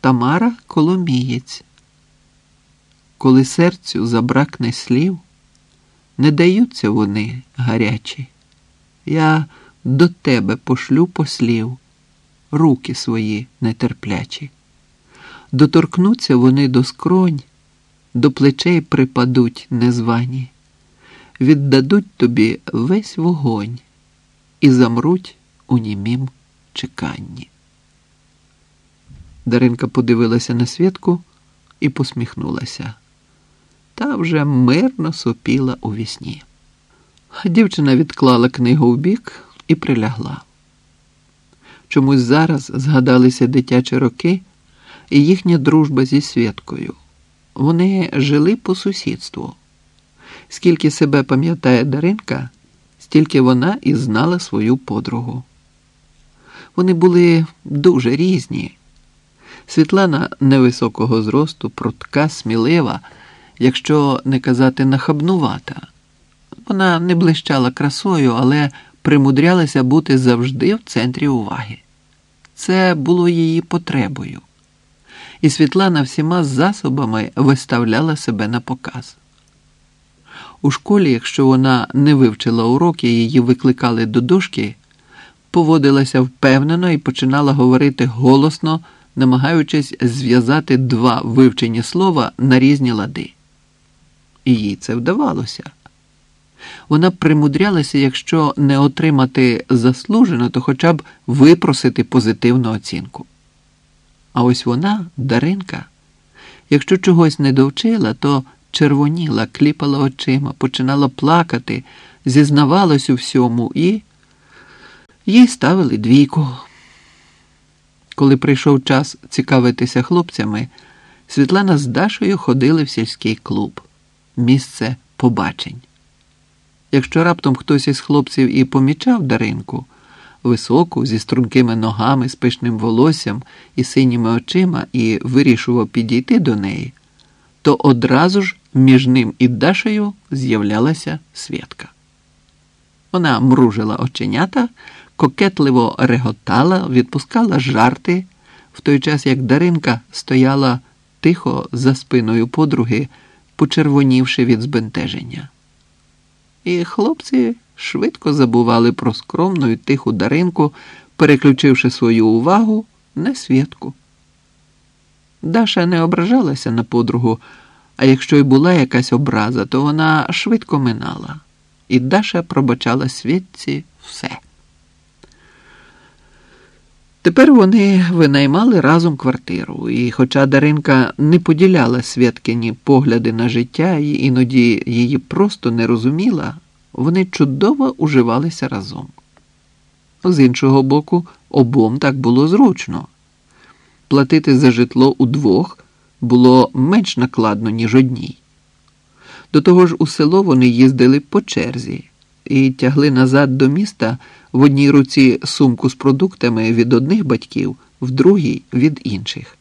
Тамара Коломієць. Коли серцю забракне слів, не даються вони гарячі. Я до тебе пошлю послів, руки свої нетерплячі. Доторкнуться вони до скронь, до плечей припадуть незвані, віддадуть тобі весь вогонь і замруть у німім чеканні. Даринка подивилася на святку і посміхнулася. Та вже мирно сопіла у вісні. Дівчина відклала книгу в бік і прилягла. Чомусь зараз згадалися дитячі роки і їхня дружба зі Святкою. Вони жили по сусідству. Скільки себе пам'ятає Даринка, стільки вона і знала свою подругу. Вони були дуже різні. Світлана невисокого зросту, прутка, смілива, якщо не казати нахабнувата. Вона не блищала красою, але примудрялася бути завжди в центрі уваги. Це було її потребою. І Світлана всіма засобами виставляла себе на показ. У школі, якщо вона не вивчила уроки, її викликали до дошки, поводилася впевнено і починала говорити голосно, намагаючись зв'язати два вивчені слова на різні лади. І їй це вдавалося. Вона примудрялася, якщо не отримати заслужено, то хоча б випросити позитивну оцінку. А ось вона, Даринка, якщо чогось не довчила, то червоніла, кліпала очима, починала плакати, зізнавалась у всьому і їй ставили двійку. Коли прийшов час цікавитися хлопцями, Світлана з Дашою ходили в сільський клуб, місце побачень. Якщо раптом хтось із хлопців і помічав Даринку, високу, зі стрункими ногами, з пишним волоссям і синіми очима, і вирішував підійти до неї, то одразу ж між ним і Дашею з'являлася Святка. Вона мружила оченята, кокетливо реготала, відпускала жарти, в той час як Даринка стояла тихо за спиною подруги, почервонівши від збентеження. І хлопці швидко забували про скромну і тиху даринку, переключивши свою увагу на святку. Даша не ображалася на подругу, а якщо й була якась образа, то вона швидко минала, і Даша пробачала святці все. Тепер вони винаймали разом квартиру, і, хоча Даринка не поділяла Святкині погляди на життя і іноді її просто не розуміла, вони чудово уживалися разом. З іншого боку, обом так було зручно. Платити за житло удвох було менш накладно, ніж одній. До того ж, у село вони їздили по черзі і тягли назад до міста в одній руці сумку з продуктами від одних батьків, в другій від інших.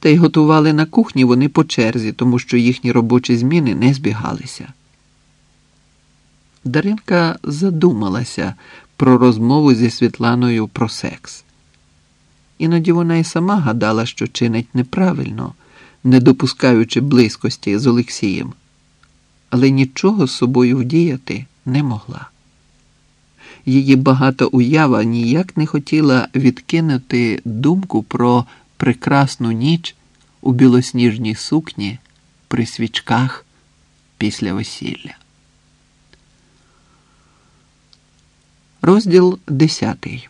Та й готували на кухні вони по черзі, тому що їхні робочі зміни не збігалися. Даринка задумалася про розмову зі Світланою про секс. Іноді вона й сама гадала, що чинить неправильно, не допускаючи близькості з Олексієм, але нічого з собою вдіяти не могла. Її багата уява ніяк не хотіла відкинути думку про прекрасну ніч у білосніжній сукні при свічках після весілля. Розділ десятий.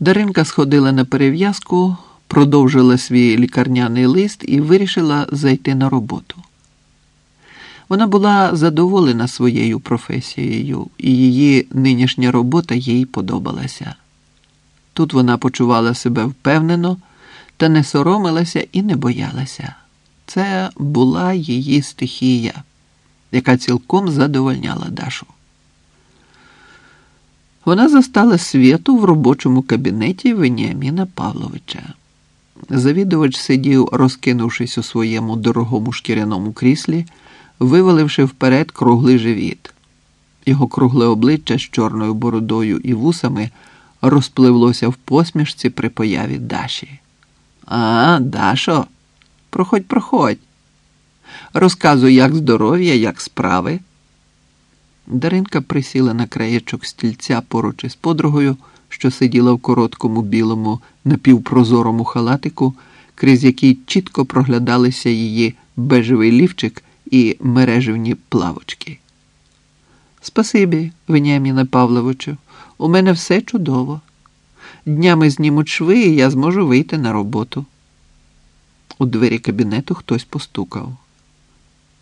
Даринка сходила на перев'язку, продовжила свій лікарняний лист і вирішила зайти на роботу. Вона була задоволена своєю професією, і її нинішня робота їй подобалася. Тут вона почувала себе впевнено та не соромилася і не боялася. Це була її стихія, яка цілком задовольняла Дашу. Вона застала світу в робочому кабінеті Веніаміна Павловича. Завідувач сидів, розкинувшись у своєму дорогому шкіряному кріслі виваливши вперед круглий живіт. Його кругле обличчя з чорною бородою і вусами розпливлося в посмішці при появі Даші. А, Дашо, проходь, проходь. Розказуй, як здоров'я, як справи. Даринка присіла на краєчок стільця поруч із подругою, що сиділа в короткому білому напівпрозорому халатику, крізь який чітко проглядалися її бежевий лівчик і мережевні плавочки. Спасибі, Веніаміне Павловичу, у мене все чудово. Днями знімуть шви, і я зможу вийти на роботу. У двері кабінету хтось постукав.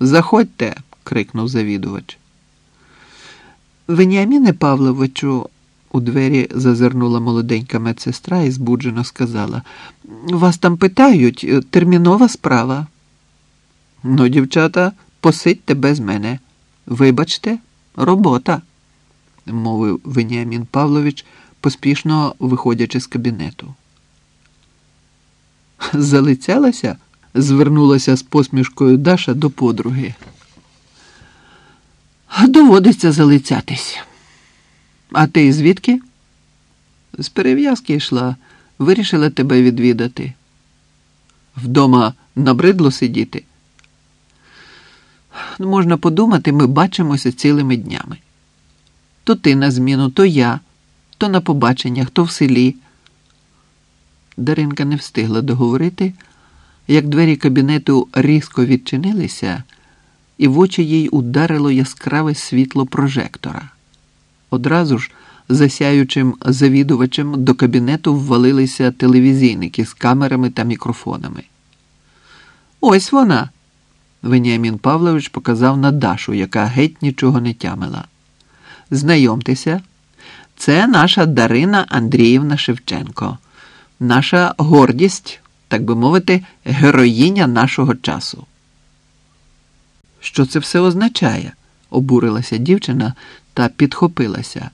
Заходьте, крикнув завідувач. Веніаміне Павловичу, у двері зазирнула молоденька медсестра і збуджено сказала. Вас там питають, термінова справа. Ну, дівчата, посидьте без мене. Вибачте, робота, мовив Веніамін Павлович, поспішно виходячи з кабінету. Залицялася, звернулася з посмішкою Даша до подруги. Доводиться залицятись. А ти звідки? З перев'язки йшла, вирішила тебе відвідати. Вдома набридло сидіти. Можна подумати, ми бачимося цілими днями. То ти на зміну, то я, то на побаченнях, то в селі. Даринка не встигла договорити, як двері кабінету різко відчинилися, і в очі їй ударило яскраве світло прожектора. Одразу ж, засяючим завідувачем, до кабінету ввалилися телевізійники з камерами та мікрофонами. Ось вона. Веніамін Павлович показав на Дашу, яка геть нічого не тямила. Знайомтеся, це наша Дарина Андріївна Шевченко, наша гордість, так би мовити, героїня нашого часу. Що це все означає? обурилася дівчина та підхопилася.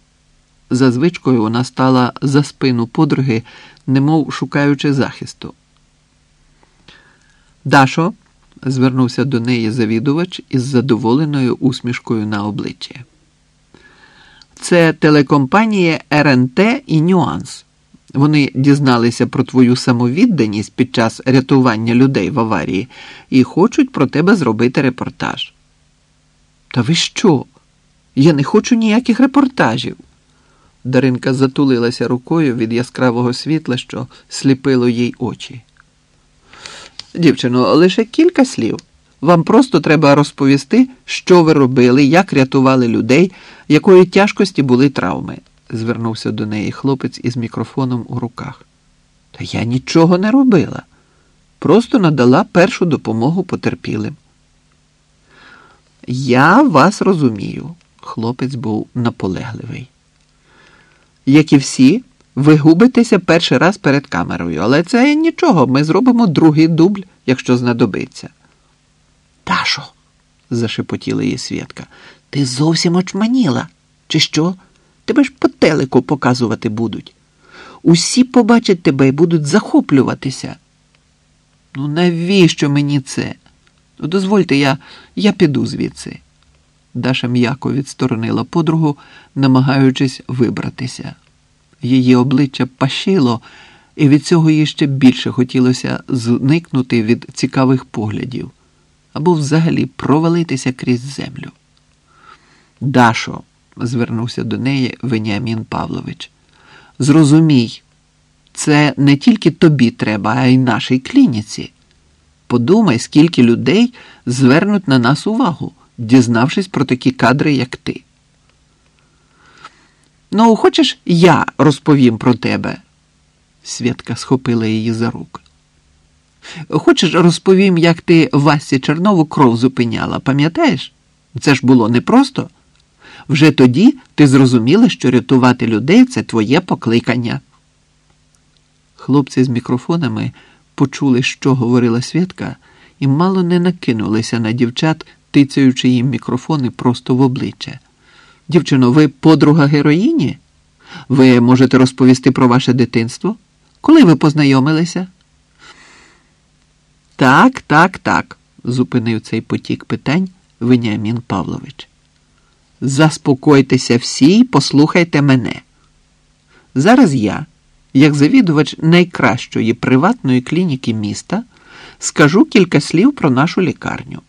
За звичкою вона стала за спину подруги, немов шукаючи захисту. Дашо, звернувся до неї завідувач із задоволеною усмішкою на обличчі. Це телекомпанія РНТ і Нюанс. Вони дізналися про твою самовідданість під час рятування людей в аварії і хочуть про тебе зробити репортаж. Та ви що? Я не хочу ніяких репортажів. Даринка затулилася рукою від яскравого світла, що сліпило їй очі. Дівчино, лише кілька слів. Вам просто треба розповісти, що ви робили, як рятували людей, якої тяжкості були травми, звернувся до неї хлопець із мікрофоном у руках. Та я нічого не робила. Просто надала першу допомогу потерпілим. Я вас розумію, хлопець був наполегливий. Як і всі, ви губитеся перший раз перед камерою, але це нічого, ми зробимо другий дубль, якщо знадобиться. Ташо, зашепотіла її Свєтка, ти зовсім очманіла. Чи що? Тебе ж по телеку показувати будуть. Усі побачать тебе і будуть захоплюватися. Ну, навіщо мені це? Ну, дозвольте, я, я піду звідси. Даша м'яко відсторонила подругу, намагаючись вибратися. Її обличчя пашило, і від цього їй ще більше хотілося зникнути від цікавих поглядів або взагалі провалитися крізь землю. Дашо, звернувся до неї Веніамін Павлович, зрозумій, це не тільки тобі треба, а й нашій клініці. Подумай, скільки людей звернуть на нас увагу, дізнавшись про такі кадри, як ти. Ну, хочеш, я розповім про тебе? Святка схопила її за руку. Хочеш, розповім, як ти Васі Чернову кров зупиняла, пам'ятаєш? Це ж було непросто. Вже тоді ти зрозуміла, що рятувати людей це твоє покликання. Хлопці з мікрофонами почули, що говорила Святка, і мало не накинулися на дівчат, тицяючи їм мікрофони просто в обличчя. Дівчино, ви подруга героїні? Ви можете розповісти про ваше дитинство? Коли ви познайомилися? Так, так, так, зупинив цей потік питань Веніамін Павлович. Заспокойтеся всі і послухайте мене. Зараз я, як завідувач найкращої приватної клініки міста, скажу кілька слів про нашу лікарню.